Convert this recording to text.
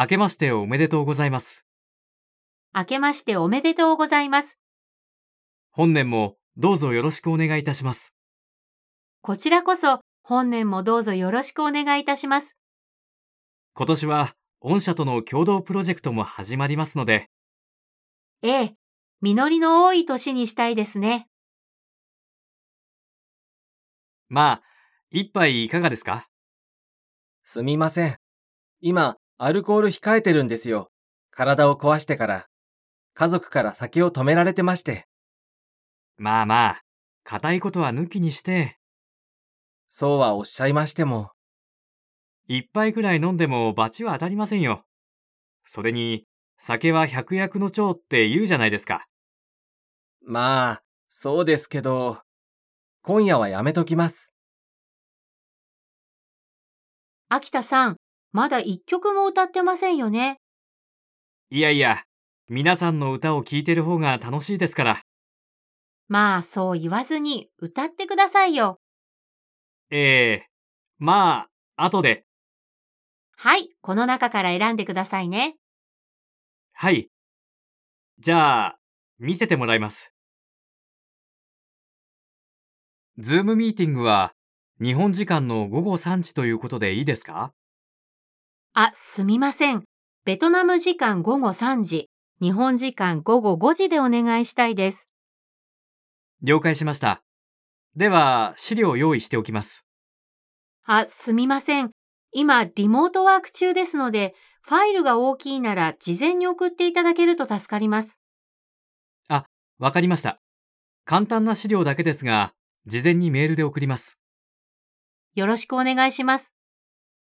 明けましておめでとうございます。明けましておめでとうございます。本年もどうぞよろしくお願いいたします。こちらこそ本年もどうぞよろしくお願いいたします。今年は御社との共同プロジェクトも始まりますので、ええ、実りの多い年にしたいですね。まあ、一杯いかがですか？すみません。今、アルコール控えてるんですよ。体を壊してから。家族から酒を止められてまして。まあまあ、固いことは抜きにして、そうはおっしゃいましても。一杯くらい飲んでも罰は当たりませんよ。それに、酒は百薬の長って言うじゃないですか。まあ、そうですけど、今夜はやめときます。秋田さん、まだ一曲も歌ってませんよね。いやいや、皆さんの歌を聴いてる方が楽しいですから。まあ、そう言わずに歌ってくださいよ。ええまあ、後で。はい、この中から選んでくださいね。はい。じゃあ、見せてもらいます。ズームミーティングは日本時間の午後3時ということでいいですか？あ、すみません。ベトナム時間午後3時、日本時間午後5時でお願いしたいです。了解しました。では、資料を用意しておきます。あ、すみません。今、リモートワーク中ですので、ファイルが大きいなら事前に送っていただけると助かります。わかりました。簡単な資料だけですが、事前にメールで送ります。よろしくお願いします。